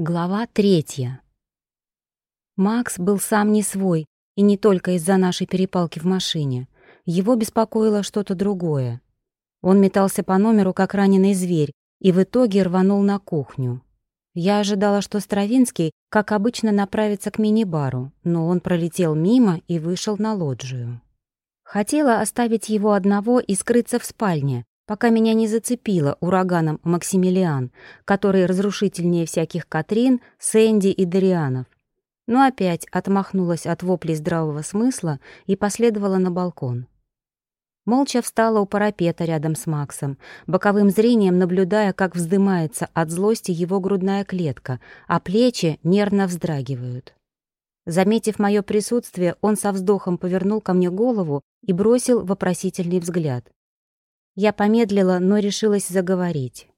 Глава третья. Макс был сам не свой, и не только из-за нашей перепалки в машине. Его беспокоило что-то другое. Он метался по номеру, как раненый зверь, и в итоге рванул на кухню. Я ожидала, что Стравинский, как обычно, направится к мини-бару, но он пролетел мимо и вышел на лоджию. Хотела оставить его одного и скрыться в спальне, пока меня не зацепило ураганом Максимилиан, который разрушительнее всяких Катрин, Сэнди и Дарианов. Но опять отмахнулась от воплей здравого смысла и последовала на балкон. Молча встала у парапета рядом с Максом, боковым зрением наблюдая, как вздымается от злости его грудная клетка, а плечи нервно вздрагивают. Заметив мое присутствие, он со вздохом повернул ко мне голову и бросил вопросительный взгляд. Я помедлила, но решилась заговорить.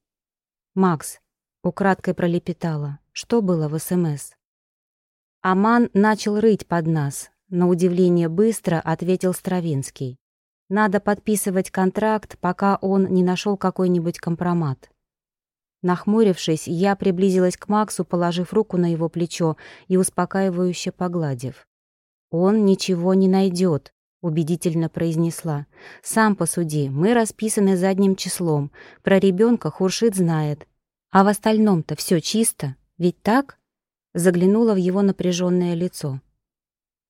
«Макс», — украдкой пролепетала, — «что было в СМС?» Аман начал рыть под нас, на удивление быстро ответил Стравинский. «Надо подписывать контракт, пока он не нашел какой-нибудь компромат». Нахмурившись, я приблизилась к Максу, положив руку на его плечо и успокаивающе погладив. «Он ничего не найдет», — убедительно произнесла. «Сам посуди, мы расписаны задним числом. Про ребенка Хуршит знает. А в остальном-то все чисто, ведь так?» Заглянула в его напряженное лицо.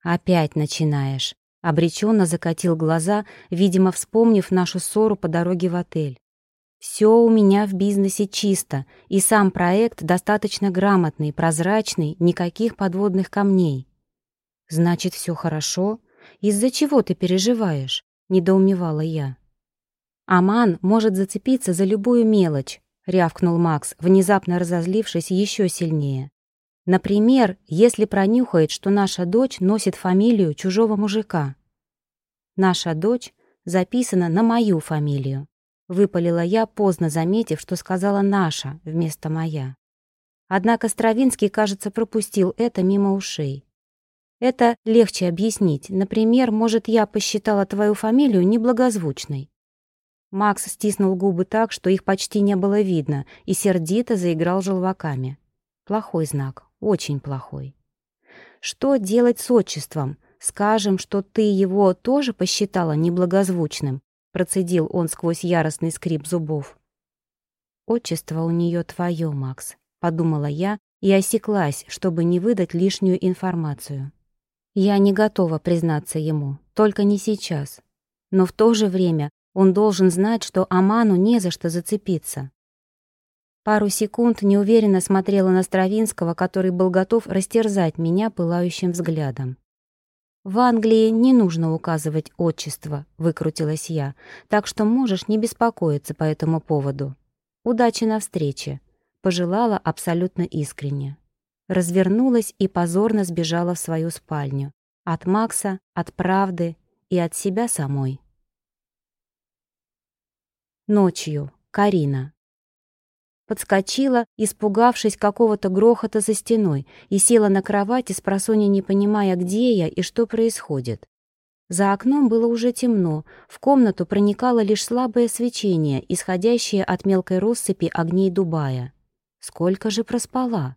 «Опять начинаешь», — обреченно закатил глаза, видимо, вспомнив нашу ссору по дороге в отель. «Все у меня в бизнесе чисто, и сам проект достаточно грамотный, прозрачный, никаких подводных камней». «Значит, все хорошо?» Из-за чего ты переживаешь?» — недоумевала я. «Аман может зацепиться за любую мелочь», — рявкнул Макс, внезапно разозлившись еще сильнее. «Например, если пронюхает, что наша дочь носит фамилию чужого мужика». «Наша дочь записана на мою фамилию», — выпалила я, поздно заметив, что сказала «наша» вместо «моя». Однако Стравинский, кажется, пропустил это мимо ушей. Это легче объяснить. Например, может, я посчитала твою фамилию неблагозвучной. Макс стиснул губы так, что их почти не было видно, и сердито заиграл желваками. Плохой знак, очень плохой. Что делать с отчеством? Скажем, что ты его тоже посчитала неблагозвучным, процедил он сквозь яростный скрип зубов. Отчество у нее твое, Макс, подумала я и осеклась, чтобы не выдать лишнюю информацию. Я не готова признаться ему, только не сейчас. Но в то же время он должен знать, что Аману не за что зацепиться. Пару секунд неуверенно смотрела на Стравинского, который был готов растерзать меня пылающим взглядом. «В Англии не нужно указывать отчество», — выкрутилась я, «так что можешь не беспокоиться по этому поводу. Удачи на встрече», — пожелала абсолютно искренне развернулась и позорно сбежала в свою спальню. От Макса, от правды и от себя самой. Ночью. Карина. Подскочила, испугавшись какого-то грохота за стеной, и села на кровати, спросонья не понимая, где я и что происходит. За окном было уже темно, в комнату проникало лишь слабое свечение, исходящее от мелкой россыпи огней Дубая. Сколько же проспала?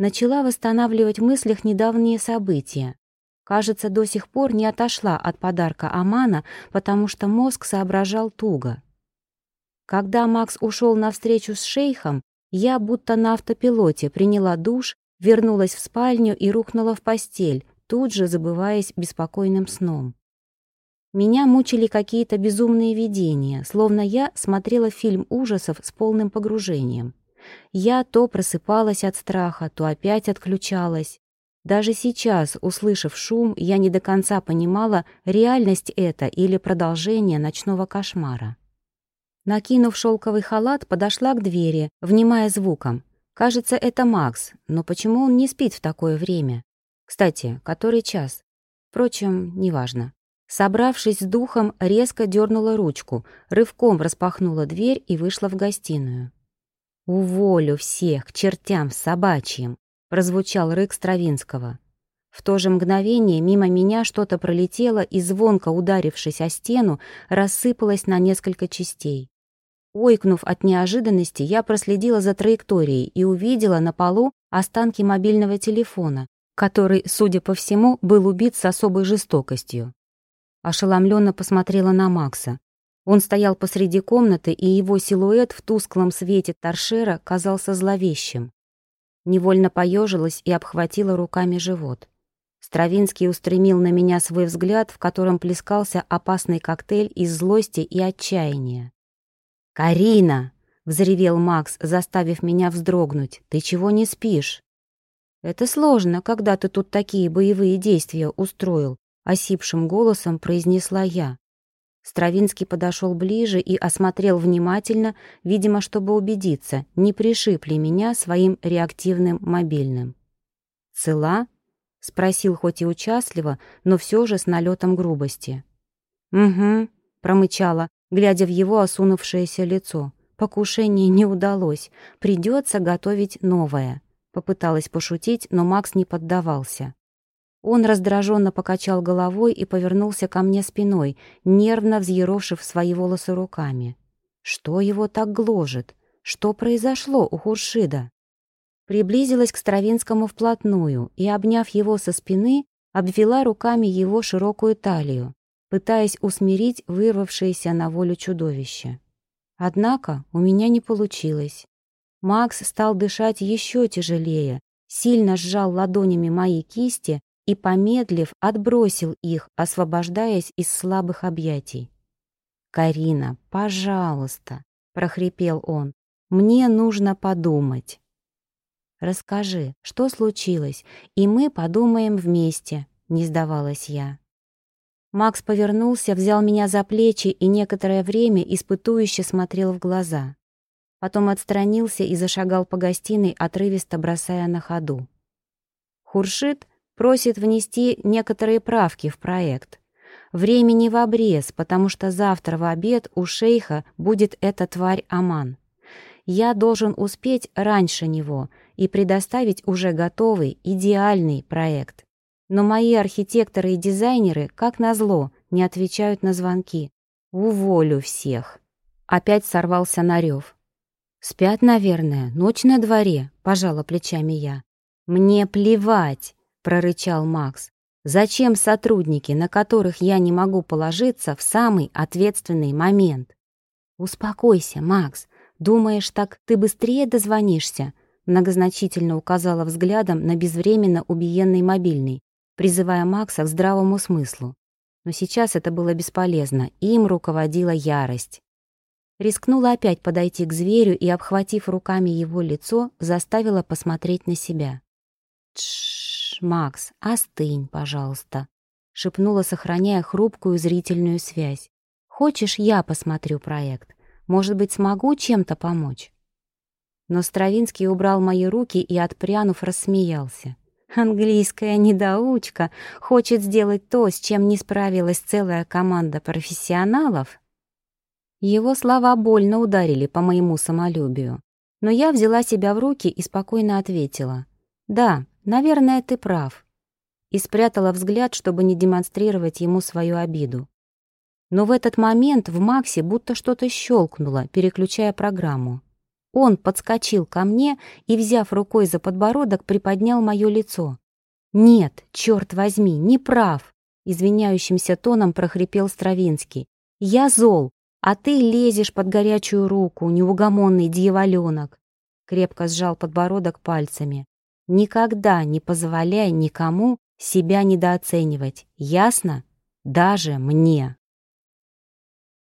Начала восстанавливать в мыслях недавние события. Кажется, до сих пор не отошла от подарка Амана, потому что мозг соображал туго. Когда Макс ушел на встречу с шейхом, я будто на автопилоте приняла душ, вернулась в спальню и рухнула в постель, тут же забываясь беспокойным сном. Меня мучили какие-то безумные видения, словно я смотрела фильм ужасов с полным погружением. Я то просыпалась от страха, то опять отключалась. Даже сейчас, услышав шум, я не до конца понимала, реальность это или продолжение ночного кошмара. Накинув шелковый халат, подошла к двери, внимая звуком. Кажется, это Макс, но почему он не спит в такое время? Кстати, который час? Впрочем, неважно. Собравшись с духом, резко дернула ручку, рывком распахнула дверь и вышла в гостиную. «Уволю всех к чертям собачьим!» — прозвучал рык Стравинского. В то же мгновение мимо меня что-то пролетело и, звонко ударившись о стену, рассыпалось на несколько частей. Ойкнув от неожиданности, я проследила за траекторией и увидела на полу останки мобильного телефона, который, судя по всему, был убит с особой жестокостью. Ошеломленно посмотрела на Макса. Он стоял посреди комнаты, и его силуэт в тусклом свете торшера казался зловещим. Невольно поежилась и обхватила руками живот. Стравинский устремил на меня свой взгляд, в котором плескался опасный коктейль из злости и отчаяния. «Карина!» — взревел Макс, заставив меня вздрогнуть. «Ты чего не спишь?» «Это сложно, когда ты тут такие боевые действия устроил», — осипшим голосом произнесла я. Стравинский подошел ближе и осмотрел внимательно, видимо, чтобы убедиться, не пришиб ли меня своим реактивным мобильным. «Цела?» — спросил хоть и участливо, но все же с налетом грубости. «Угу», — промычала, глядя в его осунувшееся лицо. «Покушение не удалось, придется готовить новое». Попыталась пошутить, но Макс не поддавался. Он раздраженно покачал головой и повернулся ко мне спиной, нервно взъерошив свои волосы руками. Что его так гложет? Что произошло у Хуршида? Приблизилась к Стравинскому вплотную и, обняв его со спины, обвела руками его широкую талию, пытаясь усмирить вырвавшееся на волю чудовище. Однако у меня не получилось. Макс стал дышать еще тяжелее, сильно сжал ладонями мои кисти и, помедлив, отбросил их, освобождаясь из слабых объятий. «Карина, пожалуйста», — прохрипел он, — «мне нужно подумать». «Расскажи, что случилось, и мы подумаем вместе», — не сдавалась я. Макс повернулся, взял меня за плечи и некоторое время испытующе смотрел в глаза. Потом отстранился и зашагал по гостиной, отрывисто бросая на ходу. Хуршит просит внести некоторые правки в проект. Времени в обрез, потому что завтра в обед у шейха будет эта тварь Аман. Я должен успеть раньше него и предоставить уже готовый, идеальный проект. Но мои архитекторы и дизайнеры, как назло, не отвечают на звонки. Уволю всех. Опять сорвался на рев. «Спят, наверное, ночь на дворе», — пожала плечами я. «Мне плевать. — прорычал Макс. «Зачем сотрудники, на которых я не могу положиться в самый ответственный момент?» «Успокойся, Макс. Думаешь, так ты быстрее дозвонишься?» Многозначительно указала взглядом на безвременно убиенный мобильный, призывая Макса к здравому смыслу. Но сейчас это было бесполезно, им руководила ярость. Рискнула опять подойти к зверю и, обхватив руками его лицо, заставила посмотреть на себя. «Тш, Макс, остынь, пожалуйста», — шепнула, сохраняя хрупкую зрительную связь. «Хочешь, я посмотрю проект? Может быть, смогу чем-то помочь?» Но Стравинский убрал мои руки и, отпрянув, рассмеялся. «Английская недоучка хочет сделать то, с чем не справилась целая команда профессионалов?» Его слова больно ударили по моему самолюбию. Но я взяла себя в руки и спокойно ответила. «Да, «Наверное, ты прав», и спрятала взгляд, чтобы не демонстрировать ему свою обиду. Но в этот момент в Максе будто что-то щелкнуло, переключая программу. Он подскочил ко мне и, взяв рукой за подбородок, приподнял мое лицо. «Нет, черт возьми, не прав!» Извиняющимся тоном прохрипел Стравинский. «Я зол, а ты лезешь под горячую руку, неугомонный дьяволенок!» Крепко сжал подбородок пальцами. Никогда не позволяй никому себя недооценивать, ясно? Даже мне.